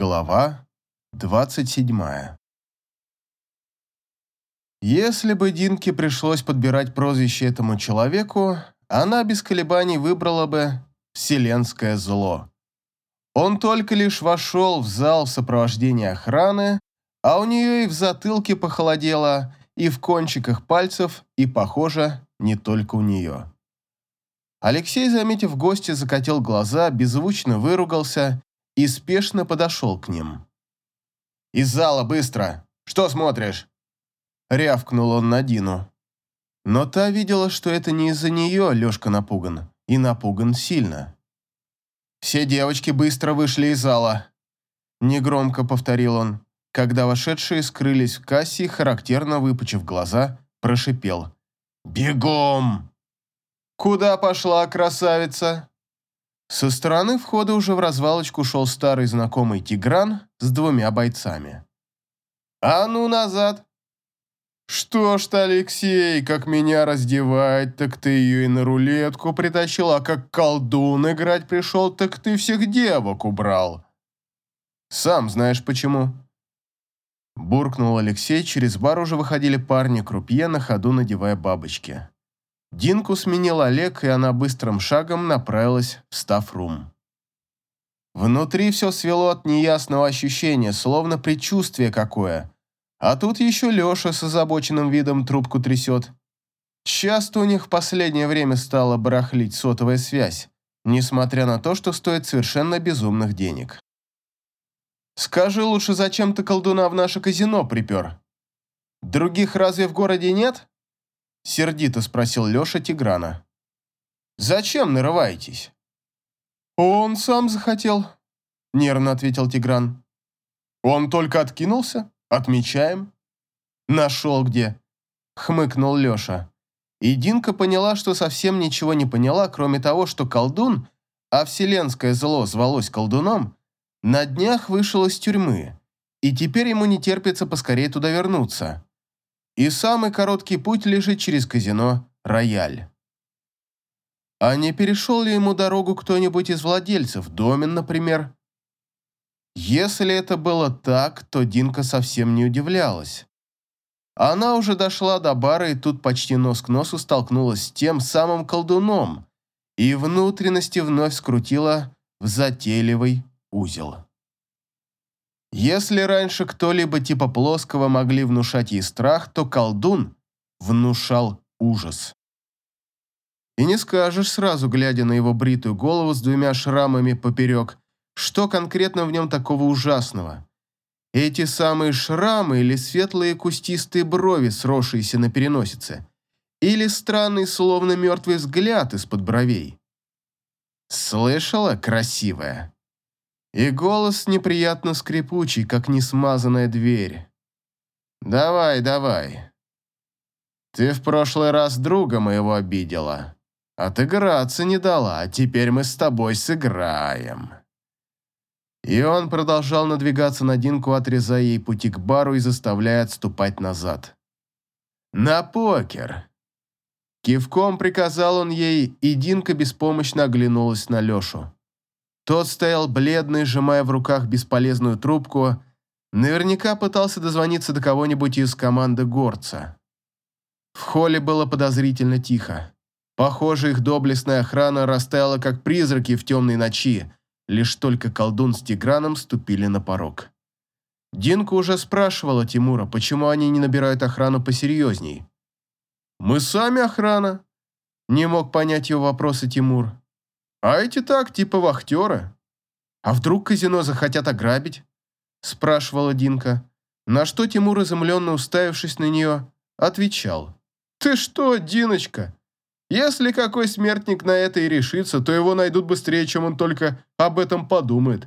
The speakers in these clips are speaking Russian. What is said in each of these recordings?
Глава 27 Если бы Динке пришлось подбирать прозвище этому человеку, она без колебаний выбрала бы «Вселенское зло». Он только лишь вошел в зал в сопровождении охраны, а у нее и в затылке похолодело, и в кончиках пальцев, и, похоже, не только у нее. Алексей, заметив гостя, закатил глаза, беззвучно выругался и спешно подошел к ним. «Из зала, быстро! Что смотришь?» Рявкнул он на Дину. Но та видела, что это не из-за нее Лешка напуган, и напуган сильно. «Все девочки быстро вышли из зала», – негромко повторил он, когда вошедшие скрылись в кассе характерно выпучив глаза, прошипел. «Бегом!» «Куда пошла красавица?» Со стороны входа уже в развалочку шел старый знакомый Тигран с двумя бойцами. «А ну назад!» «Что ж ты, Алексей, как меня раздевать, так ты ее и на рулетку притащил, а как колдун играть пришел, так ты всех девок убрал». «Сам знаешь почему». Буркнул Алексей, через бар уже выходили парни крупье, на ходу надевая бабочки. Динку сменил Олег, и она быстрым шагом направилась в стафрум. Внутри все свело от неясного ощущения, словно предчувствие какое. А тут еще Леша с озабоченным видом трубку трясет. Часто у них в последнее время стала барахлить сотовая связь, несмотря на то, что стоит совершенно безумных денег. «Скажи лучше, зачем ты колдуна в наше казино припер? Других разве в городе нет?» Сердито спросил Леша Тиграна. «Зачем нарываетесь?» «Он сам захотел», — нервно ответил Тигран. «Он только откинулся? Отмечаем». «Нашел где», — хмыкнул Леша. И Динка поняла, что совсем ничего не поняла, кроме того, что колдун, а вселенское зло звалось колдуном, на днях вышел из тюрьмы, и теперь ему не терпится поскорее туда вернуться и самый короткий путь лежит через казино «Рояль». А не перешел ли ему дорогу кто-нибудь из владельцев, Домин, например? Если это было так, то Динка совсем не удивлялась. Она уже дошла до бара и тут почти нос к носу столкнулась с тем самым колдуном и внутренности вновь скрутила в затейливый узел. Если раньше кто-либо типа плоского могли внушать ей страх, то колдун внушал ужас. И не скажешь сразу, глядя на его бритую голову с двумя шрамами поперек, что конкретно в нем такого ужасного. Эти самые шрамы или светлые кустистые брови, сросшиеся на переносице, или странный, словно мертвый взгляд из-под бровей. «Слышала, красивая?» И голос неприятно скрипучий, как несмазанная дверь. «Давай, давай. Ты в прошлый раз друга моего обидела. Отыграться не дала, а теперь мы с тобой сыграем». И он продолжал надвигаться на Динку, отрезая ей пути к бару и заставляя отступать назад. «На покер!» Кивком приказал он ей, и Динка беспомощно оглянулась на Лешу. Тот стоял бледный, сжимая в руках бесполезную трубку, наверняка пытался дозвониться до кого-нибудь из команды горца. В холле было подозрительно тихо. Похоже, их доблестная охрана растаяла, как призраки в темной ночи, лишь только колдун с Тиграном ступили на порог. Динка уже спрашивала Тимура, почему они не набирают охрану посерьезней. «Мы сами охрана», — не мог понять его вопросы Тимур. А эти так, типа вахтеры. А вдруг казино захотят ограбить? Спрашивала Динка. На что Тимур, изумленно уставившись на нее, отвечал. Ты что, Диночка? Если какой смертник на это и решится, то его найдут быстрее, чем он только об этом подумает.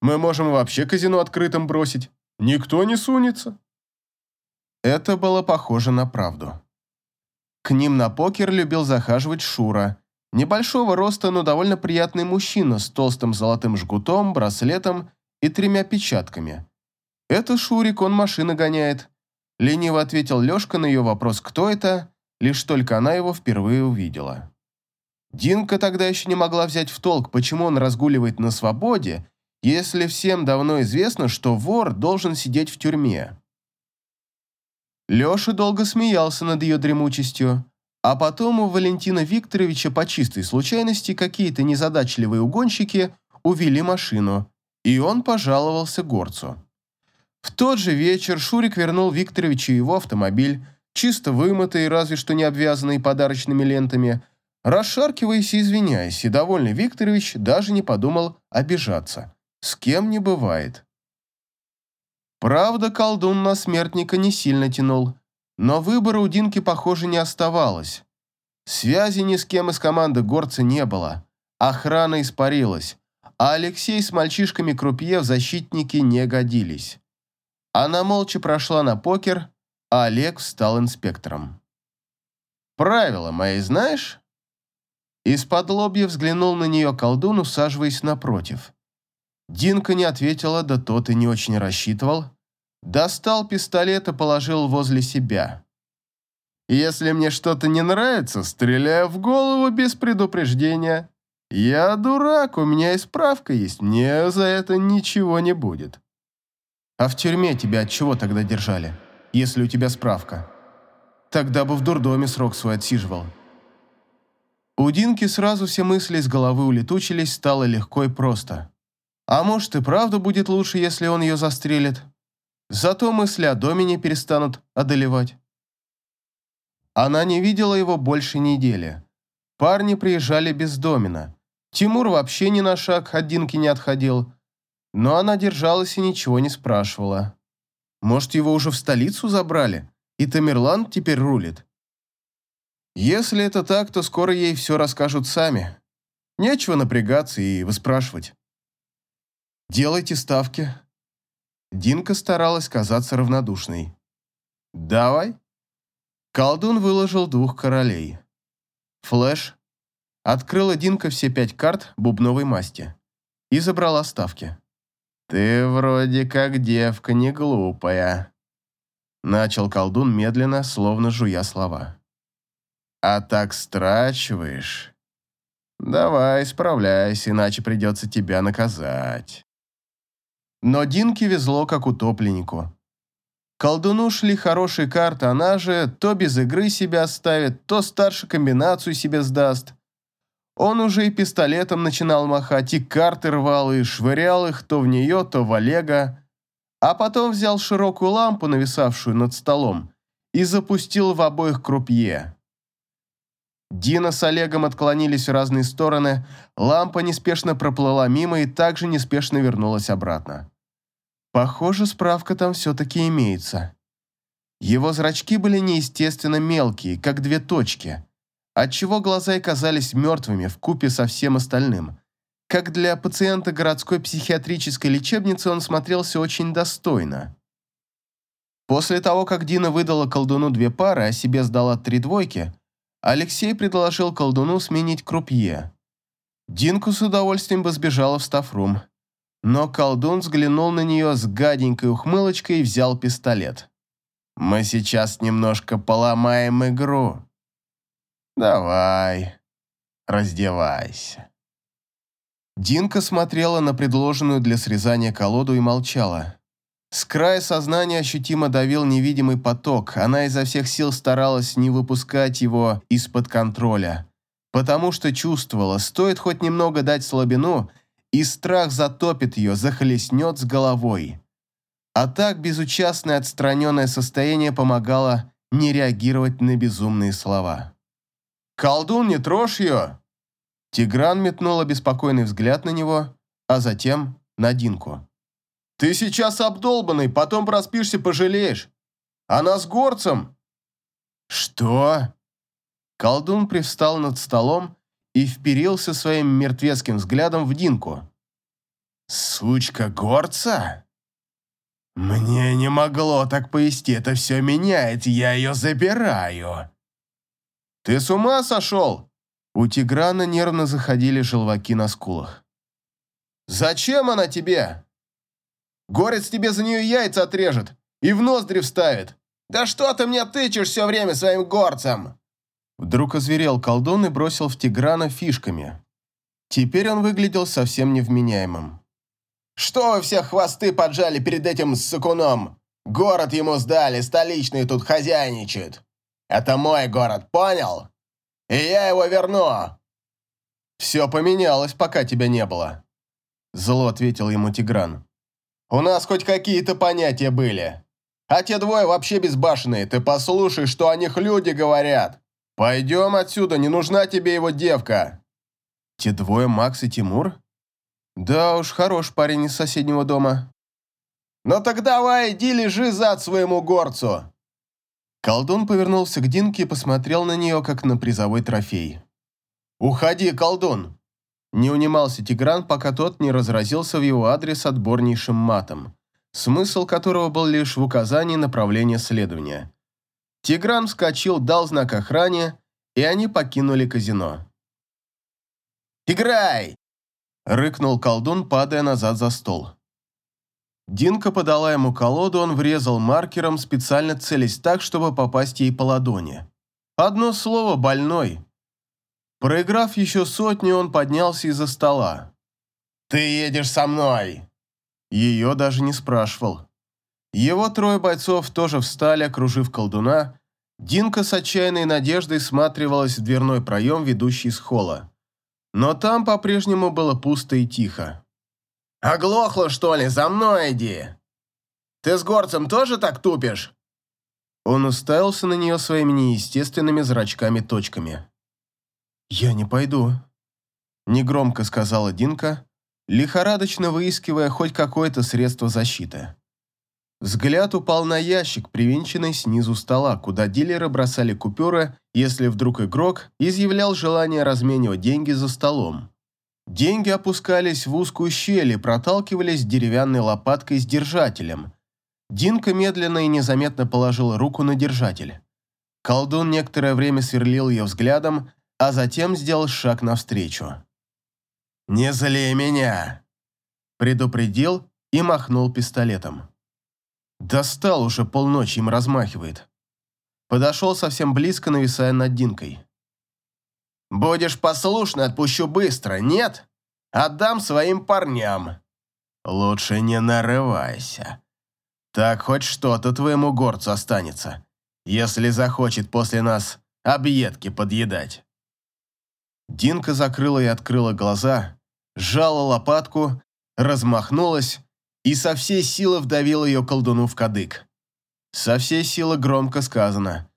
Мы можем вообще казино открытым бросить. Никто не сунется. Это было похоже на правду. К ним на покер любил захаживать Шура, Небольшого роста, но довольно приятный мужчина с толстым золотым жгутом, браслетом и тремя печатками. «Это Шурик, он машины гоняет», – лениво ответил Лешка на ее вопрос «Кто это?», лишь только она его впервые увидела. Динка тогда еще не могла взять в толк, почему он разгуливает на свободе, если всем давно известно, что вор должен сидеть в тюрьме? Леша долго смеялся над ее дремучестью, а потом у Валентина Викторовича по чистой случайности какие-то незадачливые угонщики увели машину, и он пожаловался горцу. В тот же вечер Шурик вернул Викторовичу его автомобиль, чисто вымытый, разве что не обвязанный подарочными лентами, расшаркиваясь и извиняясь, и довольный Викторович даже не подумал обижаться. С кем не бывает. Правда, колдун на смертника не сильно тянул, но выбора у Динки, похоже, не оставалось. Связи ни с кем из команды горца не было. Охрана испарилась, а Алексей с мальчишками крупье в защитники не годились. Она молча прошла на покер, а Олег стал инспектором. «Правила мои знаешь?» Из-под лобья взглянул на нее колдун, усаживаясь напротив. Динка не ответила, да тот и не очень рассчитывал, Достал пистолет и положил возле себя. «Если мне что-то не нравится, стреляю в голову без предупреждения. Я дурак, у меня и справка есть, мне за это ничего не будет». «А в тюрьме тебя от чего тогда держали, если у тебя справка?» «Тогда бы в дурдоме срок свой отсиживал». У Динки сразу все мысли из головы улетучились, стало легко и просто. А может и правда будет лучше, если он ее застрелит? Зато мысли о доме не перестанут одолевать. Она не видела его больше недели. Парни приезжали без домина. Тимур вообще ни на шаг от Динки не отходил. Но она держалась и ничего не спрашивала. Может, его уже в столицу забрали, и Тамерлан теперь рулит? Если это так, то скоро ей все расскажут сами. Нечего напрягаться и выспрашивать. «Делайте ставки», Динка старалась казаться равнодушной. «Давай». Колдун выложил двух королей. Флэш. Открыла Динка все пять карт бубновой масти и забрала ставки. «Ты вроде как девка не глупая», — начал колдун медленно, словно жуя слова. «А так страчиваешь? Давай, справляйся, иначе придется тебя наказать». Но Динке везло, как утопленнику. Колдуну шли хорошие карты, она же то без игры себя ставит, то старше комбинацию себе сдаст. Он уже и пистолетом начинал махать, и карты рвал, и швырял их то в нее, то в Олега. А потом взял широкую лампу, нависавшую над столом, и запустил в обоих крупье. Дина с Олегом отклонились в разные стороны, лампа неспешно проплыла мимо и также неспешно вернулась обратно. Похоже, справка там все-таки имеется. Его зрачки были неестественно мелкие, как две точки, отчего глаза и казались мертвыми в купе со всем остальным. Как для пациента городской психиатрической лечебницы он смотрелся очень достойно. После того, как Дина выдала колдуну две пары, а себе сдала три двойки, Алексей предложил колдуну сменить крупье. Динку с удовольствием бы сбежала в стафрум но колдун взглянул на нее с гаденькой ухмылочкой и взял пистолет. «Мы сейчас немножко поломаем игру. Давай, раздевайся». Динка смотрела на предложенную для срезания колоду и молчала. С края сознания ощутимо давил невидимый поток, она изо всех сил старалась не выпускать его из-под контроля, потому что чувствовала, стоит хоть немного дать слабину – и страх затопит ее, захлестнет с головой. А так безучастное отстраненное состояние помогало не реагировать на безумные слова. «Колдун, не трожь ее!» Тигран метнул обеспокоенный взгляд на него, а затем на Динку. «Ты сейчас обдолбанный, потом проспишься, пожалеешь. Она с горцем!» «Что?» Колдун привстал над столом и вперился своим мертвецким взглядом в Динку. «Сучка горца?» «Мне не могло так повести, это все меняет, я ее забираю». «Ты с ума сошел?» У Тиграна нервно заходили желваки на скулах. «Зачем она тебе?» «Горец тебе за нее яйца отрежет и в ноздри вставит». «Да что ты мне тычешь все время своим горцем?» Вдруг озверел колдун и бросил в Тиграна фишками. Теперь он выглядел совсем невменяемым. Что вы все хвосты поджали перед этим сыкуном? Город ему сдали, столичный тут хозяйничает. Это мой город, понял? И я его верну!» «Все поменялось, пока тебя не было», — зло ответил ему Тигран. «У нас хоть какие-то понятия были. А те двое вообще безбашенные, ты послушай, что о них люди говорят. Пойдем отсюда, не нужна тебе его девка». «Те двое, Макс и Тимур?» «Да уж, хорош парень из соседнего дома». «Ну так давай, иди лежи зад своему горцу!» Колдун повернулся к Динке и посмотрел на нее, как на призовой трофей. «Уходи, колдун!» Не унимался Тигран, пока тот не разразился в его адрес отборнейшим матом, смысл которого был лишь в указании направления следования. Тигран вскочил, дал знак охране, и они покинули казино. «Играй!» – рыкнул колдун, падая назад за стол. Динка подала ему колоду, он врезал маркером, специально целясь так, чтобы попасть ей по ладони. Одно слово «больной». Проиграв еще сотню, он поднялся из-за стола. «Ты едешь со мной!» Ее даже не спрашивал. Его трое бойцов тоже встали, окружив колдуна. Динка с отчаянной надеждой сматривалась в дверной проем, ведущий из холла. Но там по-прежнему было пусто и тихо. «Оглохла, что ли? За мной иди! Ты с горцем тоже так тупишь?» Он уставился на нее своими неестественными зрачками-точками. «Я не пойду», – негромко сказала Динка, лихорадочно выискивая хоть какое-то средство защиты. Взгляд упал на ящик, привинченный снизу стола, куда дилеры бросали купюры, если вдруг игрок изъявлял желание разменивать деньги за столом. Деньги опускались в узкую щель и проталкивались деревянной лопаткой с держателем. Динка медленно и незаметно положила руку на держатель. Колдун некоторое время сверлил ее взглядом, а затем сделал шаг навстречу. «Не злей меня!» предупредил и махнул пистолетом. Достал уже полночи им размахивает. Подошел совсем близко, нависая над Динкой. «Будешь послушный, отпущу быстро, нет? Отдам своим парням». «Лучше не нарывайся. Так хоть что-то твоему горцу останется, если захочет после нас объедки подъедать». Динка закрыла и открыла глаза, сжала лопатку, размахнулась и со всей силы вдавил ее колдуну в кадык. Со всей силы громко сказано.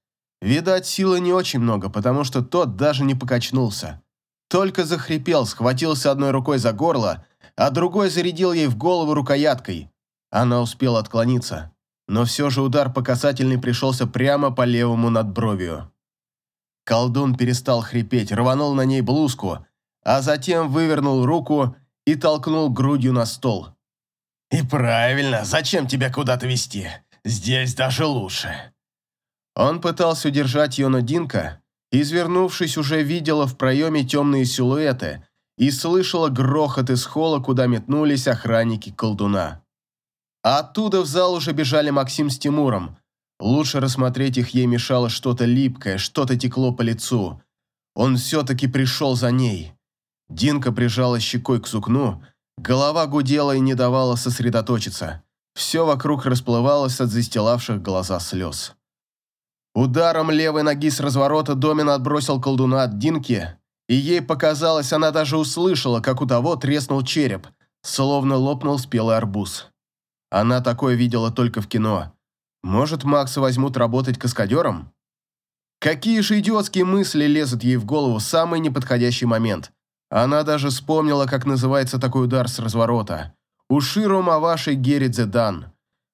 Видать, силы не очень много, потому что тот даже не покачнулся. Только захрипел, схватился одной рукой за горло, а другой зарядил ей в голову рукояткой. Она успела отклониться, но все же удар по касательной пришелся прямо по левому надбровию. Колдун перестал хрипеть, рванул на ней блузку, а затем вывернул руку и толкнул грудью на стол. «И правильно, зачем тебя куда-то вести? Здесь даже лучше». Он пытался удержать но Динка, извернувшись, уже видела в проеме темные силуэты и слышала грохот из холла, куда метнулись охранники колдуна. А оттуда в зал уже бежали Максим с Тимуром. Лучше рассмотреть их ей мешало что-то липкое, что-то текло по лицу. Он все-таки пришел за ней. Динка прижала щекой к сукну, Голова гудела и не давала сосредоточиться. Все вокруг расплывалось от застилавших глаза слез. Ударом левой ноги с разворота Домин отбросил колдуна от Динки, и ей показалось, она даже услышала, как у того треснул череп, словно лопнул спелый арбуз. Она такое видела только в кино. Может, Макса возьмут работать каскадером? Какие же идиотские мысли лезут ей в голову в самый неподходящий момент – она даже вспомнила, как называется такой удар с разворота. Уширу Маваши Геридзе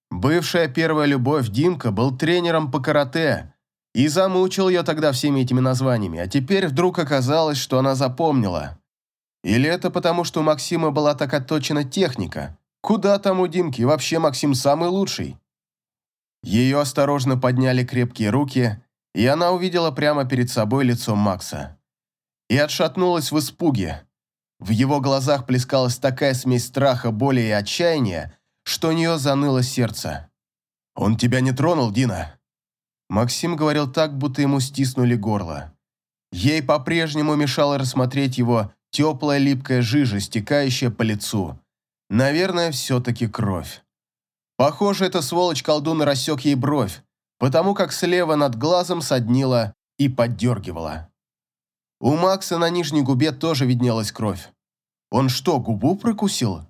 Бывшая первая любовь Димка был тренером по карате и замучил ее тогда всеми этими названиями, а теперь вдруг оказалось, что она запомнила. Или это потому, что у Максима была так отточена техника? Куда там у Димки? Вообще Максим самый лучший. Ее осторожно подняли крепкие руки, и она увидела прямо перед собой лицо Макса и отшатнулась в испуге. В его глазах плескалась такая смесь страха, боли и отчаяния, что у нее заныло сердце. «Он тебя не тронул, Дина?» Максим говорил так, будто ему стиснули горло. Ей по-прежнему мешало рассмотреть его теплая липкая жижа, стекающая по лицу. Наверное, все-таки кровь. Похоже, эта сволочь-колдун рассек ей бровь, потому как слева над глазом соднила и поддергивала. У Макса на нижней губе тоже виднелась кровь. Он что, губу прокусил?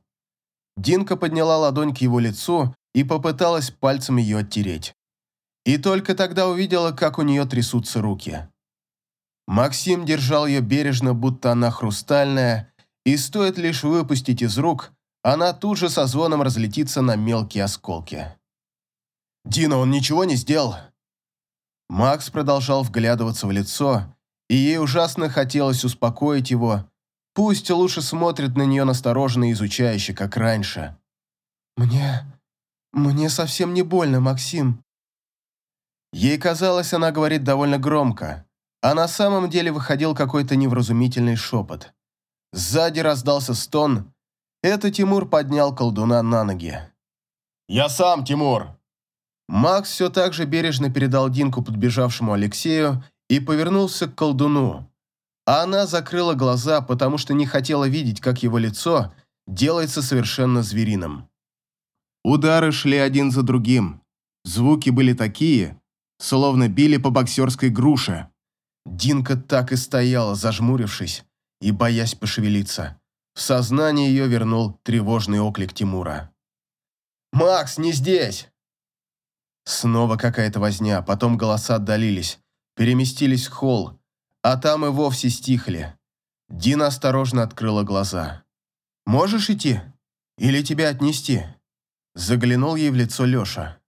Динка подняла ладонь к его лицу и попыталась пальцем ее оттереть. И только тогда увидела, как у нее трясутся руки. Максим держал ее бережно, будто она хрустальная, и стоит лишь выпустить из рук, она тут же со звоном разлетится на мелкие осколки. «Дина, он ничего не сделал?» Макс продолжал вглядываться в лицо, и ей ужасно хотелось успокоить его, пусть лучше смотрит на нее настороженно и изучающе, как раньше. «Мне... мне совсем не больно, Максим». Ей казалось, она говорит довольно громко, а на самом деле выходил какой-то невразумительный шепот. Сзади раздался стон. Это Тимур поднял колдуна на ноги. «Я сам, Тимур!» Макс все так же бережно передал Динку подбежавшему Алексею и повернулся к колдуну. А она закрыла глаза, потому что не хотела видеть, как его лицо делается совершенно звериным. Удары шли один за другим. Звуки были такие, словно били по боксерской груше. Динка так и стояла, зажмурившись и боясь пошевелиться. В сознание ее вернул тревожный оклик Тимура. «Макс, не здесь!» Снова какая-то возня, потом голоса отдалились, переместились в холл, а там и вовсе стихли. Дина осторожно открыла глаза. «Можешь идти? Или тебя отнести?» Заглянул ей в лицо Леша.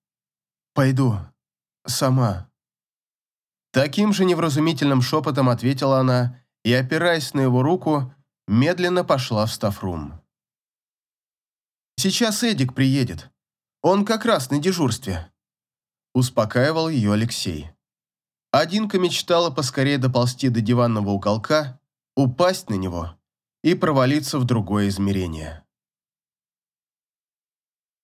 «Пойду. Сама». Таким же невразумительным шепотом ответила она и, опираясь на его руку, медленно пошла в стафрум. «Сейчас Эдик приедет. Он как раз на дежурстве», – успокаивал ее Алексей. Одинка мечтала поскорее доползти до диванного уголка, упасть на него и провалиться в другое измерение.